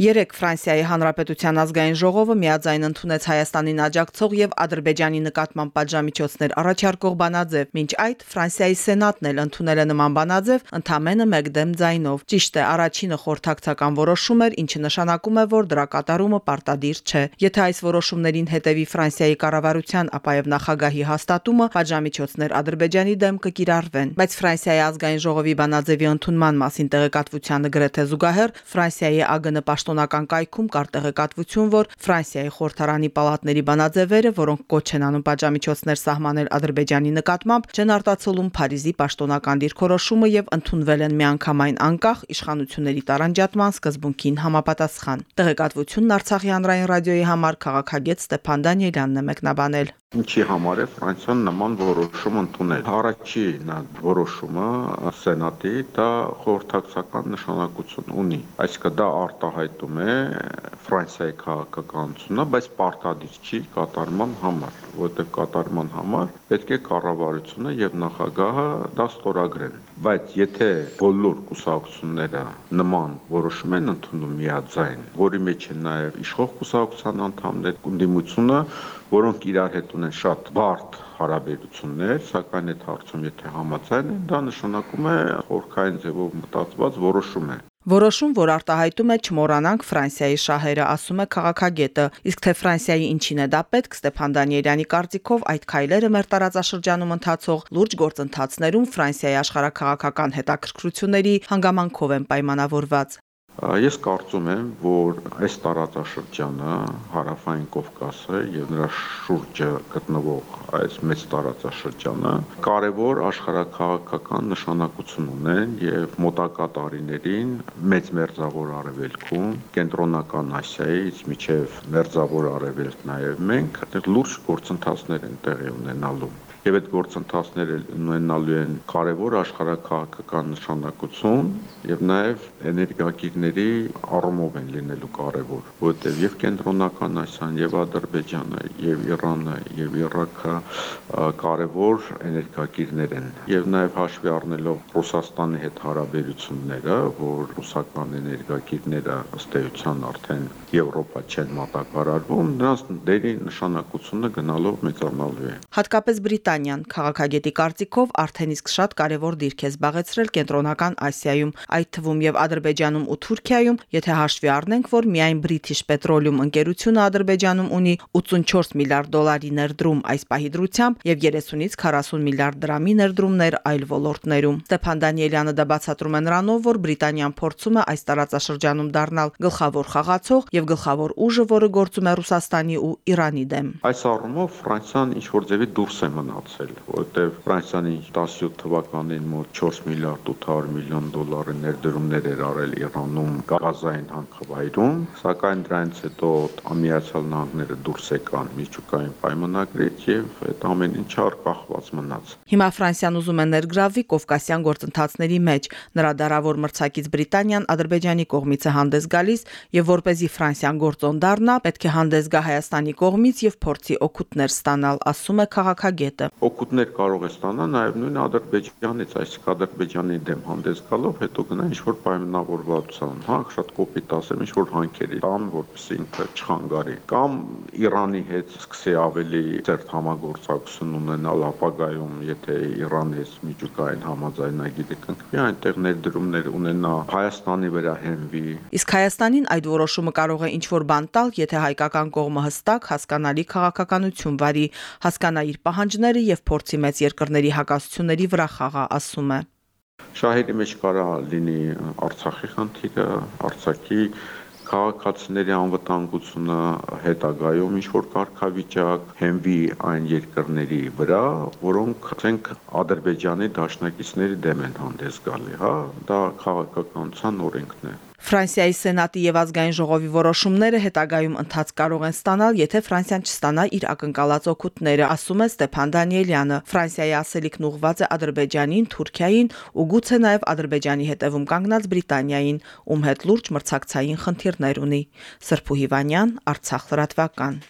Երեք Ֆրանսիայի Հանրապետության ազգային ժողովը միաձայն ընդունեց Հայաստանին աջակցող եւ Ադրբեջանի նկատմամբ պատժամիջոցներ առաջարկող բանաձև։ Մինչ այդ Ֆրանսիայի Սենատն էլ ընդունել է նման բանաձև ընդամենը 1 դեմ ձայնով։ Ճիշտ է, առաջինը խորհրդակցական որոշում էր, ինչը նշանակում է, որ դրա կատարումը պարտադիր չէ։ Եթե այս որոշումներին հետևի Ֆրանսիայի կառավարության, ապա եւ նախագահի հաստատումը պատժամիջոցներ Ադրբեջանի դեմ կկիրառվեն։ Բայց Ֆրանսիայի ազգային ժողովի բանաձևի ընդունման մասին տեղեկատվությանը գրեթե զուգահեռ Ֆրանսիայի ԱԳՆ պաշտոնական կայքում կար տեղեկատվություն, որ Ֆրանսիայի խորհրդարանի պալատների բանաձևերը, որոնք կոչ են անում պատժամիջոցներ սահմանել Ադրբեջանի նկատմամբ, չեն արտացոլում Փարիզի պաշտոնական դիրքորոշումը եւ ընդունվել են միանգամայն անկախ իշխանությունների տարանջատման սկզբունքին համապատասխան։ Տեղեկատվությունն Արցախի հանրային ռադիոյի համար քաղաքագետ Ստեփան Դանիելյանն է մեկնաբանել։ Ինչի համար է Ֆրանսիան նման որոշում ընդունել։ Առաջին որոշումը Սենատի դա խորհրդակցական նշանակություն ունի։ Այսինքն դա արտահայտում է Ֆրանսիայի քաղաքականությունը, բայց պարտադիր չի կատարման համար, որտեղ կատարման համար պետք է կառավարությունը եւ նախագահը դա ստորագրեն։ Բայց եթե բոլոր կուսակցությունները նման որոշում են ընդունում միաձայն, որի մեջ են նաեւ իշխող կուսակցության անդամներ, ընդդիմությունը որոնք իրար հետ ունեն շատ բարդ հարաբերություններ, սակայն այդ հարցում եթե համաձայն են, դա նշանակում է խորքային ձևով մտածված որոշում է։ Որոշում, որ արտահայտում է չմոռանանք Ֆրանսիայի շահերը, ասում է քաղաքագետը, իսկ թե Ֆրանսիայի ինչին է դա պետք, Ստեփան Դանիելյանի կարծիքով այդ քայլերը մեր տարածաշրջանում ընթացող լուրջ գործընթացներում Ֆրանսիայի աշխարհակաղակական հետաքրքրությունների հանգամանքով են պայմանավորված։ Ես կարծում եմ, որ այս տարածաշրջանը, Հարավային Կովկասը եւ նրա շուրջը գտնվող այս մեծ տարածաշրջանը կարևոր աշխարհակաղակական նշանակություն ունեն եւ մոտակա տարիներին մեծ մերձավոր արևելքում, կենտրոնական Ասիայից միջև մերձավոր արևելք նաեւ մենք այդտեղ լուրջ գործընթացներ են տեղի ունենալու եւ այդ գործընթացները ունենալու են կարևոր աշխարհակաղակական նշանակություն եւ նաեւ էներգակիրների առումով են լինելու կարևոր, որտեղ եւ կենտրոնական Ասիան եւ Ադրբեջանը եւ Իրանը եւ Իրաքը կարևոր էներգակիրներ են եւ նաեւ հաշվի առնելով Ռուսաստանի հետ հարաբերությունները, որ ռուսական էներգակիրները ըստ էության արդեն Եվրոպա չեն մատակարարվում, նրանց դերի նշանակությունը գնալով մեծանալու է։ Հատկապես Բրիտանիա Բրիտանիան քաղաքագետի կարծիքով արդեն իսկ շատ կարևոր դիրք է զբաղեցրել կենտրոնական Ասիայում, այդ թվում եւ Ադրբեջանում ու Թուրքիայում, եթե հաշվի առնենք, որ միայն British Petroleum ընկերությունը Ադրբեջանում ունի 84 միլիարդ դոլարի ներդրում այս պահի դրությամբ եւ 30-ից 40 միլիարդ դրամի ներդրումներ այլ ոլորտներում։ Ստեփան Դանիելյանը դա բացատրում է նրանով, որ Բրիտանիան փորձում է այս տարածաշրջանում դառնալ գլխավոր խաղացող եւ գլխավոր ուժը, որը գործում է Ռուսաստանի ու Իրանի դեմ։ Այս առումով Ֆրանսիան ինչ որ ձևի դուրս է մնալ մնացել, որովհետև Ֆրանսիան 17 թվականին մոտ 4 միլիարդ 800 միլիոն դոլարի ներդրումներ էր արել Իրանում գազային հանքավայրում, սակայն դրանից հետո Միացյալ Նահանգները դուրս եկան միջուկային պայմանագրից եւ այդ ամեն ինչը արկախված մնաց։ Հիմա Ֆրանսիան ուզում է ներգրավվի Կովկասյան գործընթացների մեջ։ Նրա դարավոր մրցակից Բրիտանիան Ադրբեջանի կողմից է հանդես գալիս եւ որ เป զի Ֆրանսիան գործոն դառնա, պետք է հանդես գա Հայաստանի կողմից եւ փորձի օգուտներ ստանալ, ասում է քաղաքագետը օգուտներ կարող է ստանալ նաև նույն Ադրբեջանից, այսինքն Ադրբեջանի դեմ հանդես գալով հետո գնա ինչ որ պայմանավորվածության, հա, շատ կոպիտ ասեմ, ինչ որ հանքերի տան, որպեսզի ինքը չխանգարի, կամ Իրանի հետ սկսի ավելի ծերտ համագործակցություն ունենալ ապագայում, եթե Իրանի հետ միջուկային համաձայնագիրը կնքվի, այնտեղ ներդրումներ ունենա Հայաստանի վրա հենվի։ Իսկ Հայաստանին այդ որոշումը կարող է ինչ որ բան տալ, եթե հայկական կողմը հստակ հասկանալի քաղաքականություն վարի, հասկանա իր պահանջները խնդիրները եւ փորձի մեծ երկրների հակասությունների վրա խաղա, ասում է։ Շահերի մեջ կարա լինի Արցախի խնդիրը, Արցախի քաղաքացիների անվտանգությունը հետագայում ինչ որ կարգավիճակ հենվի այն երկրների վրա, որոնք ասենք Ադրբեջանի դաշնակիցների դեմ են հանդես գալի, հա, դա քաղաքականության օրենքն է։ Ֆրանսիայի Սենատի եւ ազգային ժողովի որոշումները հետագայում ընթաց կարող են ստանալ, եթե Ֆրանսիան չստանա իր ակնկալած օգուտները, ասում է Ստեփան Դանիելյանը։ Ֆրանսիայի ասելիքն ուղղված է Ադրբեջանին, Թուրքիային ու գուցե նաեւ Ադրբեջանի հետևում կանգնած Բրիտանիային, ում հետ լուրջ մրցակցային խնդիրներ ունի։ Սրփու Հիվանյան, Արցախ լրատվական։